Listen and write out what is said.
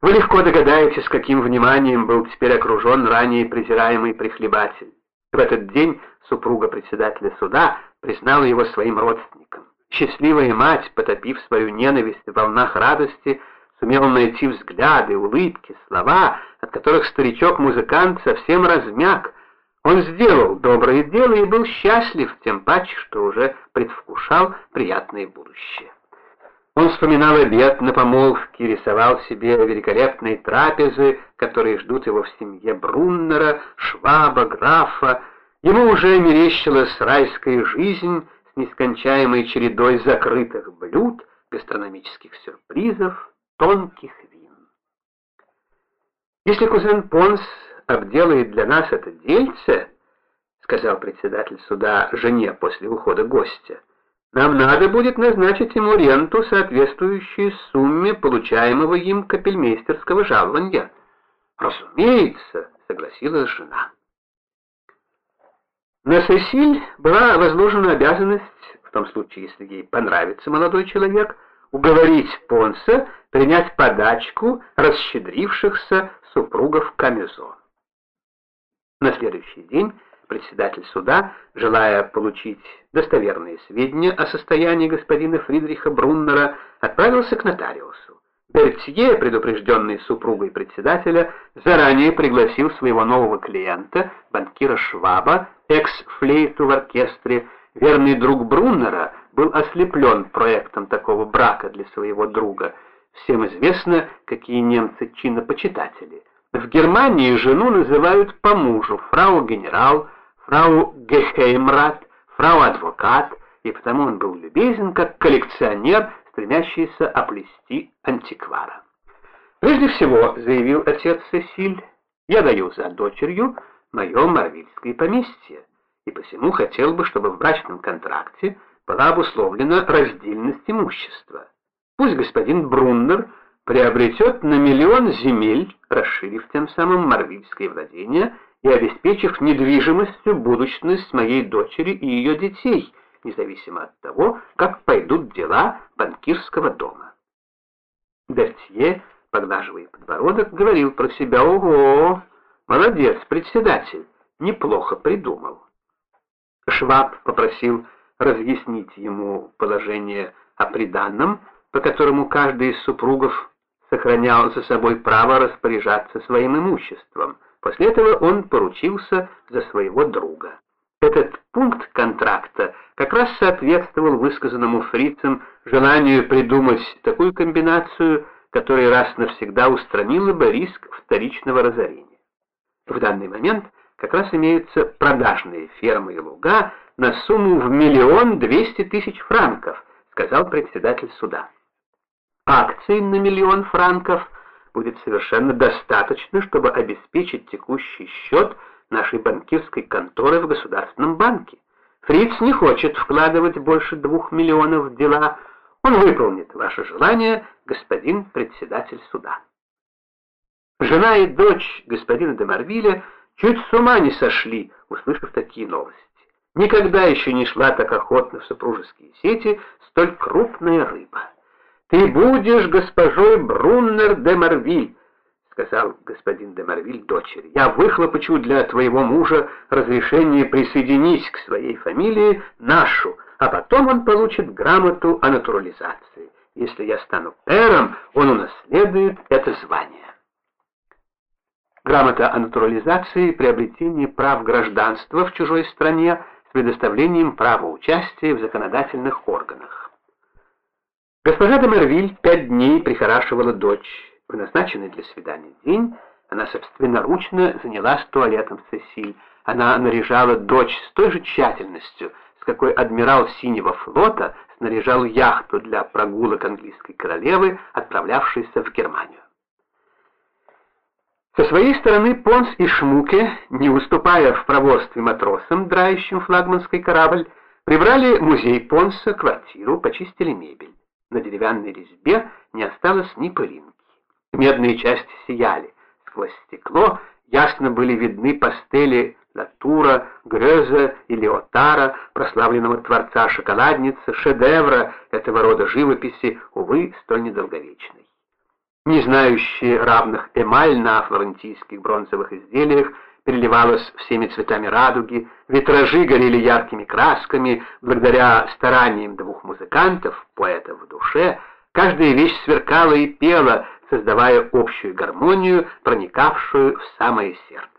Вы легко догадаетесь, каким вниманием был теперь окружен ранее презираемый прихлебатель. В этот день супруга председателя суда признала его своим родственником. Счастливая мать, потопив свою ненависть в волнах радости, сумела найти взгляды, улыбки, слова, от которых старичок-музыкант совсем размяк. Он сделал доброе дело и был счастлив, тем паче, что уже предвкушал приятное будущее. Он вспоминал обед на помолвке, рисовал себе великолепные трапезы, которые ждут его в семье Бруннера, Шваба, графа. Ему уже мерещилась райская жизнь с нескончаемой чередой закрытых блюд, гастрономических сюрпризов, тонких вин. «Если кузен Понс обделает для нас это дельце, — сказал председатель суда жене после ухода гостя, — нам надо будет назначить ему ренту, соответствующую сумме получаемого им капельмейстерского жалования. Разумеется, согласилась жена. На Сесиль была возложена обязанность, в том случае, если ей понравится молодой человек, уговорить Понса принять подачку расщедрившихся супругов Камезо. На следующий день Председатель суда, желая получить достоверные сведения о состоянии господина Фридриха Бруннера, отправился к нотариусу. Бертье, предупрежденный супругой председателя, заранее пригласил своего нового клиента, банкира Шваба, экс-флейту в оркестре. Верный друг Бруннера был ослеплен проектом такого брака для своего друга. Всем известно, какие немцы чинопочитатели. В Германии жену называют по мужу фрау-генерал, фрау Гехеймрат, фрау-адвокат, и потому он был любезен, как коллекционер, стремящийся оплести антиквара. «Прежде всего», — заявил отец Сесиль, — «я даю за дочерью мое марвильское поместье, и посему хотел бы, чтобы в брачном контракте была обусловлена раздельность имущества. Пусть господин Бруннер приобретет на миллион земель, расширив тем самым марвильское владение и обеспечив недвижимостью будущность моей дочери и ее детей, независимо от того, как пойдут дела банкирского дома. Бертье, поглаживая подбородок, говорил про себя «Ого! Молодец, председатель! Неплохо придумал». Шваб попросил разъяснить ему положение о приданном, по которому каждый из супругов сохранял за собой право распоряжаться своим имуществом – После этого он поручился за своего друга. Этот пункт контракта как раз соответствовал высказанному фрицам желанию придумать такую комбинацию, которая раз навсегда устранила бы риск вторичного разорения. В данный момент как раз имеются продажные фермы и луга на сумму в миллион двести тысяч франков, сказал председатель суда. Акции на миллион франков – будет совершенно достаточно, чтобы обеспечить текущий счет нашей банкирской конторы в Государственном банке. Фриц не хочет вкладывать больше двух миллионов в дела. Он выполнит ваше желание, господин председатель суда. Жена и дочь господина де Марвиля чуть с ума не сошли, услышав такие новости. Никогда еще не шла так охотно в супружеские сети столь крупная рыба. «Ты будешь госпожой Бруннер де Марвиль», — сказал господин де Марвиль дочери. «Я выхлопочу для твоего мужа разрешение присоединить к своей фамилии нашу, а потом он получит грамоту о натурализации. Если я стану эром, он унаследует это звание». Грамота о натурализации — приобретение прав гражданства в чужой стране с предоставлением права участия в законодательных органах. Госпожа де Мервиль пять дней прихорашивала дочь. В назначенный для свидания день она собственноручно занялась туалетом Сесиль. Она наряжала дочь с той же тщательностью, с какой адмирал Синего флота снаряжал яхту для прогулок английской королевы, отправлявшейся в Германию. Со своей стороны Понс и Шмуке, не уступая в проворстве матросам, драющим флагманский корабль, прибрали музей Понса, квартиру, почистили мебель. На деревянной резьбе не осталось ни пылинки. Медные части сияли. Сквозь стекло ясно были видны пастели Латура, Грёза и Леотара, прославленного творца шоколадницы, шедевра этого рода живописи, увы, столь недолговечной. не знающие равных эмаль на флорентийских бронзовых изделиях, переливалась всеми цветами радуги, витражи горели яркими красками, благодаря стараниям двух музыкантов, поэтов в душе, каждая вещь сверкала и пела, создавая общую гармонию, проникавшую в самое сердце.